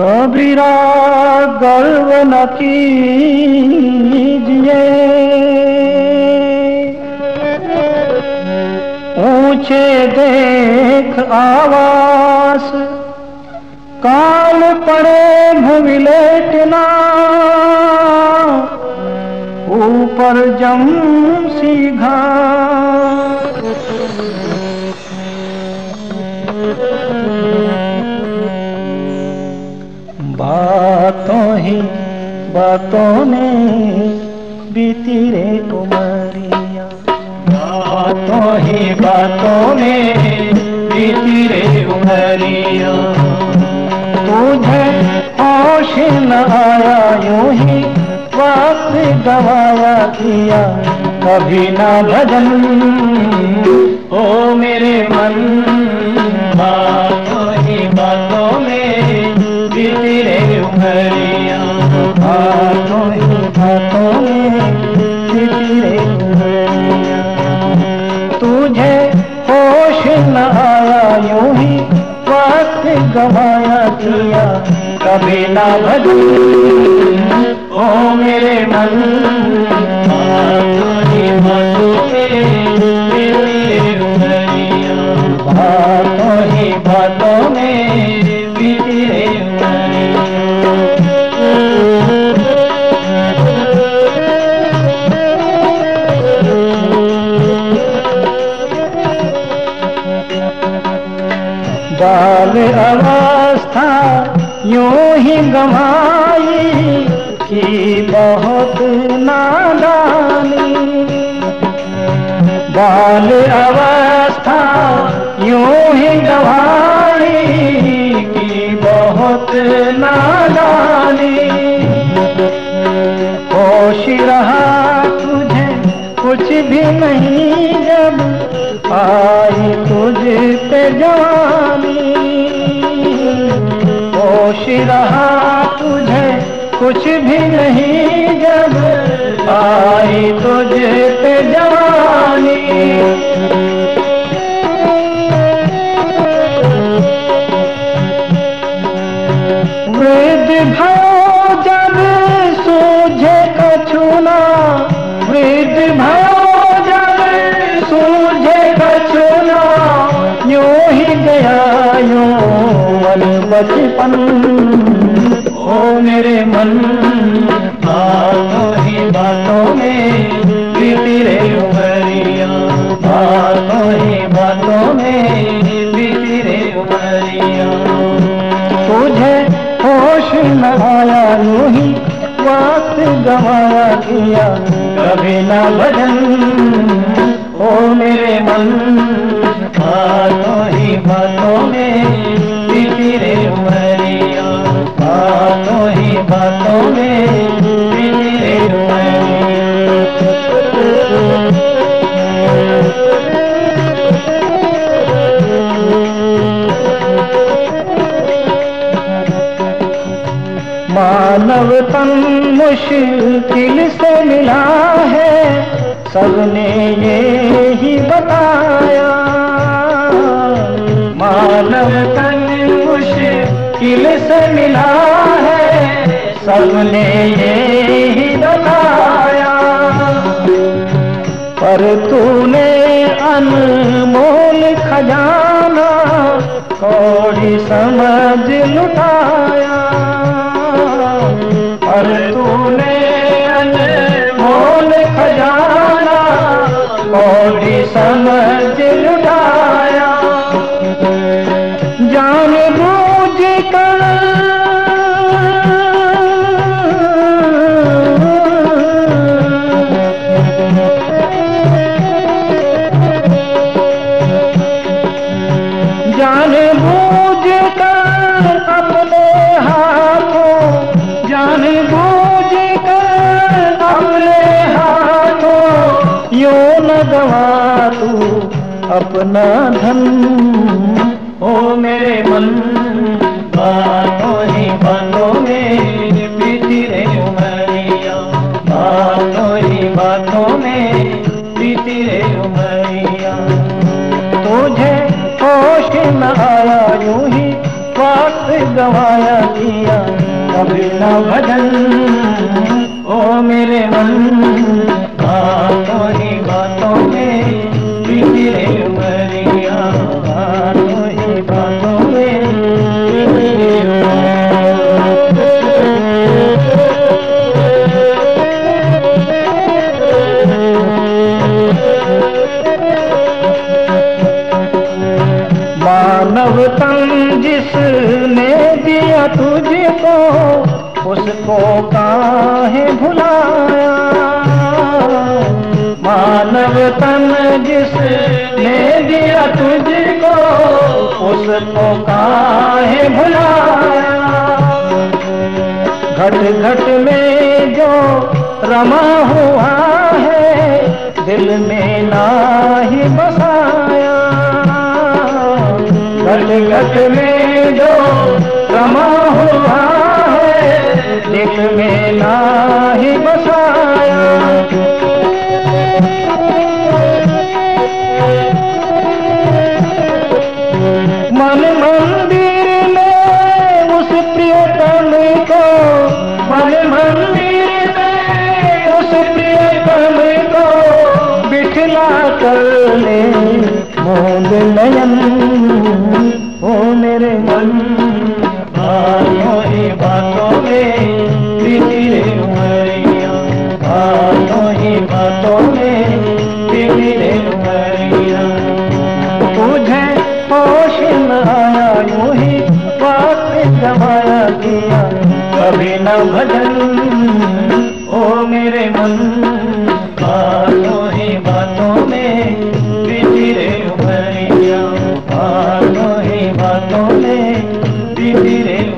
कबीरा गर्व न कीजिए। ऊँचे देख आवास काल पड़े भूमिलेटना ऊपर जम सी बातों में बीती रे उमरिया बातों ही बातों में बीती रे उमरिया तुझे होश न आया, यूँ ही वक्त गवाया किया। कभी ना भजन, ओ मेरे मन, बातों कभी ना ओ मेरे मन। गमाई की बहुत नादानी। बाल अवस्था यूँ ही गवाई होश रहा तुझे कुछ भी नहीं जब आई तुझे पे मन बचपन। ओ मेरे मन ही बातों में बीती रे उमरिया बातों ही बातों में बीती रे उमरिया तुझे होश न आया, यूँ ही वक्त गवाया किया। कभी ना भजन मुश्किल से मिला है, सबने ये ही बताया। मानव तन मुश्किल से मिला है, सबने ये ही बताया। पर तूने अनमोल खजाना, थोड़ी समझ लुटाया। गवा तू अपना धन। ओ मेरे मन, बातों ही बातों में बीती रे उमरिया बातों ही बातों में बीती रे उमरिया तुझे होश न आया, यूँ ही वक्त गवाया किया। कभी न भजन, ओ मेरे मन बातों ही बातों में बीती रे उमरिया बातों ही बातों में बीती रे मानव तन जिसने दिया तुझको, उसको काहे भुलाया? तन जिसने दिया तुझको, उसको काहे भुलाया? घट घट में जो रमा हुआ है, दिल में ना ही बसाया। घट घट में जो रमा हुआ है, दिल में ना ही बसाया। मोद नयन ओ मेरे मन ही बातों में बीती ही में बीती रे उमरिया तुझे होश न आया यूँ ही बात गवाया किया कभी भजन ओ मेरे मन बातों ही बातों में